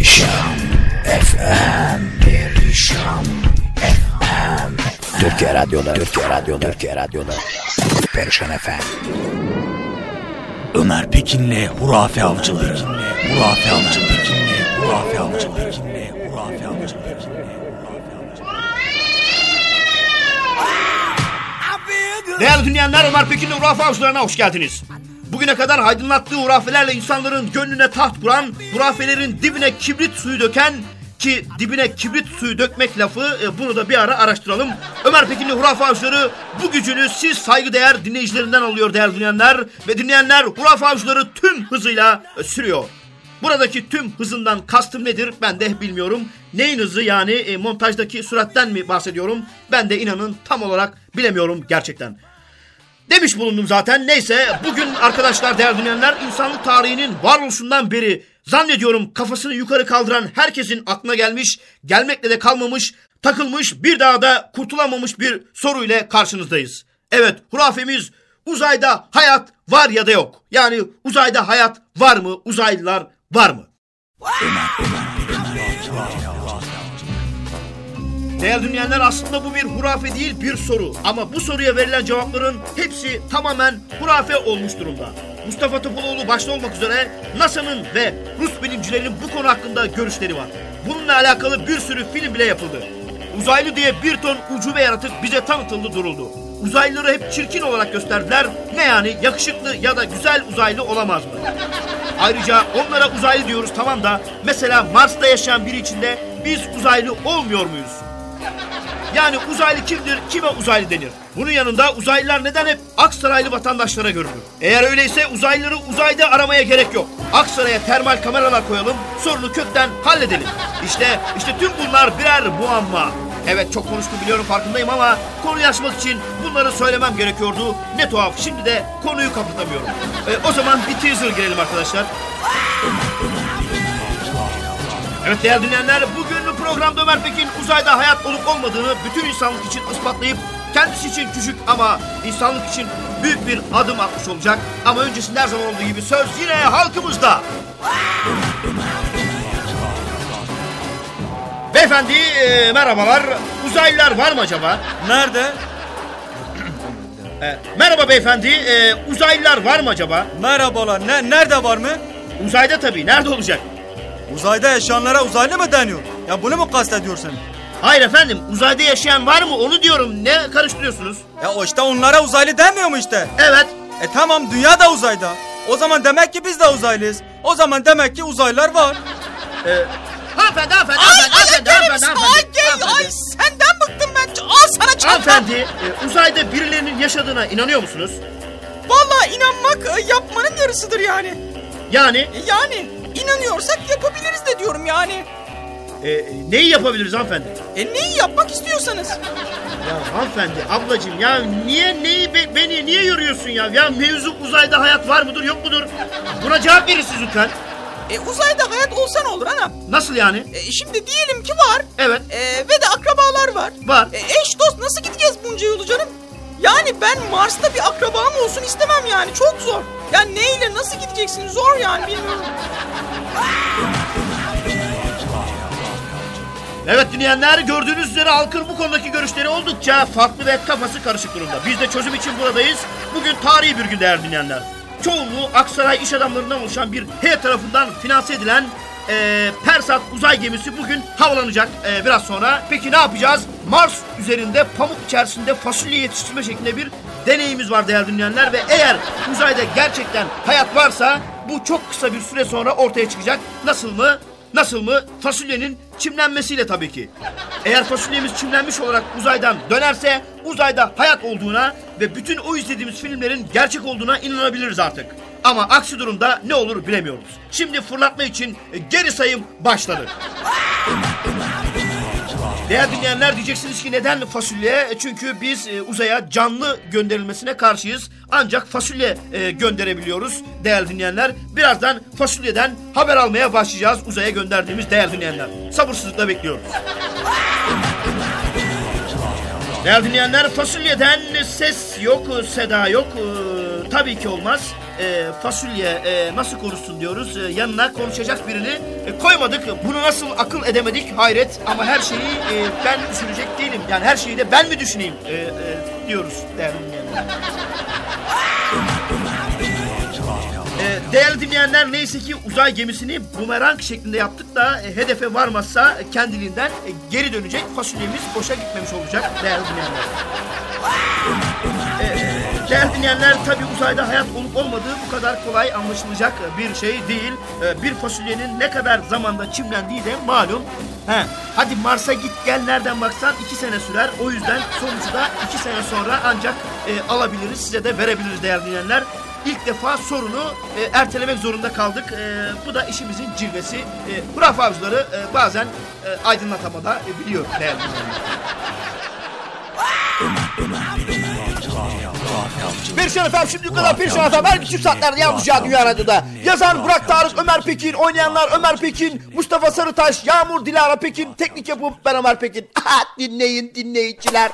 Perişan FM Perişan FM Türkiye Radyo'da Türkiye Radyo'da Türkiye Radyo'da Perişan FM Ömer Pekin'le Hurafe Avcıları. Hurafe Avcıları. Hurafe Avcıları. Hurafe Avcıları. Değerli dinleyenler Ömer Pekin'le hurafe avcılarına hoş geldiniz. Bugüne kadar aydınlattığı hurafelerle insanların gönlüne taht kuran, hurafelerin dibine kibrit suyu döken ki dibine kibrit suyu dökmek lafı e, bunu da bir ara araştıralım. Ömer Pekin'le hurafe avcıları bu gücünü siz saygıdeğer dinleyicilerinden alıyor değerli dinleyenler. Ve dinleyenler hurafe avcıları tüm hızıyla e, sürüyor. Buradaki tüm hızından kastım nedir ben de bilmiyorum. Neyin hızı yani e, montajdaki süratten mi bahsediyorum? Ben de inanın tam olarak bilemiyorum gerçekten. Demiş bulundum zaten. Neyse bugün arkadaşlar değerli dinleyenler insanlık tarihinin varoluşundan beri zannediyorum kafasını yukarı kaldıran herkesin aklına gelmiş, gelmekle de kalmamış, takılmış bir daha da kurtulamamış bir soru ile karşınızdayız. Evet hurafemiz uzayda hayat var ya da yok. Yani uzayda hayat var mı? Uzaylılar var mı? Değerli dinleyenler aslında bu bir hurafe değil bir soru. Ama bu soruya verilen cevapların hepsi tamamen hurafe olmuş durumda. Mustafa Topaloğlu başta olmak üzere NASA'nın ve Rus bilimcilerinin bu konu hakkında görüşleri var. Bununla alakalı bir sürü film bile yapıldı. Uzaylı diye bir ton ucube yaratık bize tanıtıldı duruldu. Uzaylıları hep çirkin olarak gösterdiler. Ne yani yakışıklı ya da güzel uzaylı olamaz mı? Ayrıca onlara uzaylı diyoruz tamam da mesela Mars'ta yaşayan biri için de biz uzaylı olmuyor muyuz? Yani uzaylı kimdir, kime uzaylı denir? Bunun yanında uzaylılar neden hep Aksaraylı vatandaşlara görülür? Eğer öyleyse uzaylıları uzayda aramaya gerek yok. Aksaray'a termal kameralar koyalım, sorunu kökten halledelim. İşte, işte tüm bunlar birer muamma. Evet çok konuştum biliyorum farkındayım ama konuyu açmak için bunları söylemem gerekiyordu. Ne tuhaf şimdi de konuyu kapatamıyorum. Ee, o zaman bir teaser girelim arkadaşlar. Evet değerli dinleyenler bugün programda Ömer Pekin uzayda hayat olup olmadığını bütün insanlık için ispatlayıp kendisi için küçük ama insanlık için büyük bir adım atmış olacak. Ama öncesinde her zaman olduğu gibi söz yine halkımızda. Beyefendi e, merhabalar. Uzaylılar var mı acaba? Nerede? E, merhaba beyefendi. E, uzaylılar var mı acaba? Merhabalar. Ne, nerede var mı? Uzayda tabii. Nerede olacak? Uzayda yaşayanlara uzaylı mı deniyor? Ya bunu mu kastediyorsun? Hayır efendim. Uzayda yaşayan var mı? Onu diyorum. Ne karıştırıyorsunuz? Ya o işte onlara uzaylı demiyor mu işte? Evet. E tamam dünya da uzayda. O zaman demek ki biz de uzaylıyız. O zaman demek ki uzaylılar var. E, hanımefendi, hanımefendi, Ay hanımefendi, ay hanımefendi, hanımefendi, ay gel hanımefendi. ay senden bıktım ben. Al sana çanta. Hanımefendi, e, uzayda birilerinin yaşadığına inanıyor musunuz? Vallahi inanmak e, yapmanın yarısıdır yani. Yani E, Yani inanıyorsak yapabiliriz de diyorum yani. E, neyi yapabiliriz hanımefendi? E neyi yapmak istiyorsanız. Ya hanımefendi, ablacığım ya niye neyi be- beni niye yoruyorsun ya? Ya mevzu uzayda hayat var mıdır yok mudur? Buna cevap verirsiniz lütfen. E uzayda hayat olsa ne olur anam? Nasıl yani? E, şimdi diyelim ki var. Evet, E, ve de akrabalar var. var. E, eş dost nasıl gideceğiz bunca yolu canım? Yani ben Mars'ta bir akrabam olsun istemem yani çok zor. Ya neyle nasıl gideceksin zor yani bilmiyorum. Evet dinleyenler gördüğünüz üzere halkın bu konudaki görüşleri oldukça farklı ve kafası karışık durumda. Biz de çözüm için buradayız. Bugün tarihi bir gün değerli dinleyenler. Çoğunluğu Aksaray iş adamlarından oluşan bir heyet tarafından finanse edilen eee Persat uzay gemisi bugün havalanacak eee, biraz sonra. Peki ne yapacağız? Mars üzerinde pamuk içerisinde fasulye yetiştirme şeklinde bir deneyimiz var değerli dinleyenler ve eğer uzayda gerçekten hayat varsa bu çok kısa bir süre sonra ortaya çıkacak. Nasıl mı? Nasıl mı? Fasulyenin çimlenmesiyle tabii ki. Eğer fasulyemiz çimlenmiş olarak uzaydan dönerse uzayda hayat olduğuna ve bütün o izlediğimiz filmlerin gerçek olduğuna inanabiliriz artık. Ama aksi durumda ne olur bilemiyoruz. Şimdi fırlatma için geri sayım başladı. Değerli dinleyenler diyeceksiniz ki neden fasulye? E, Çünkü biz e, uzaya canlı gönderilmesine karşıyız. Ancak fasulye e, gönderebiliyoruz değerli dinleyenler. Birazdan fasulyeden haber almaya başlayacağız uzaya gönderdiğimiz değerli dinleyenler. Sabırsızlıkla bekliyoruz. Değerli dinleyenler fasulyeden ses yok, seda yok. Tabii ki olmaz. E, fasulye e, nasıl konuşsun diyoruz. E, yanına konuşacak birini e, koymadık. Bunu nasıl akıl edemedik hayret. Ama her şeyi e, ben düşünecek değilim. Yani her şeyi de ben mi düşüneyim e, e, diyoruz değerli dinleyenler. E, değerli dinleyenler neyse ki uzay gemisini bumerang şeklinde yaptık da e, hedefe varmazsa kendiliğinden e, geri dönecek. Fasulyemiz boşa gitmemiş olacak değerli dinleyenler. Değerli dinleyenler tabi uzayda hayat olup olmadığı bu kadar kolay anlaşılacak bir şey değil. E, bir fasulyenin ne kadar zamanda çimlendiği de malum. He, hadi Mars'a git gel nereden baksan iki sene sürer. O yüzden sonucu da iki sene sonra ancak e, alabiliriz size de verebiliriz değerli dinleyenler. İlk defa sorunu e, ertelemek zorunda kaldık. E, bu da işimizin cilvesi. E, hurafe avcıları e, bazen e, aydınlatamada e, biliyor değerli dinleyenler. Perişan efendim şimdi yukarıdan Perişan efendim her küçük saatlerde yalnızca Dünya Radyo'da. Yazan Burak Tarık, Ömer Pekin, oynayanlar Ömer Pekin, Mustafa Sarıtaş, Yağmur Dilara Pekin, teknik yapım ben Ömer Pekin. dinleyin dinleyiciler.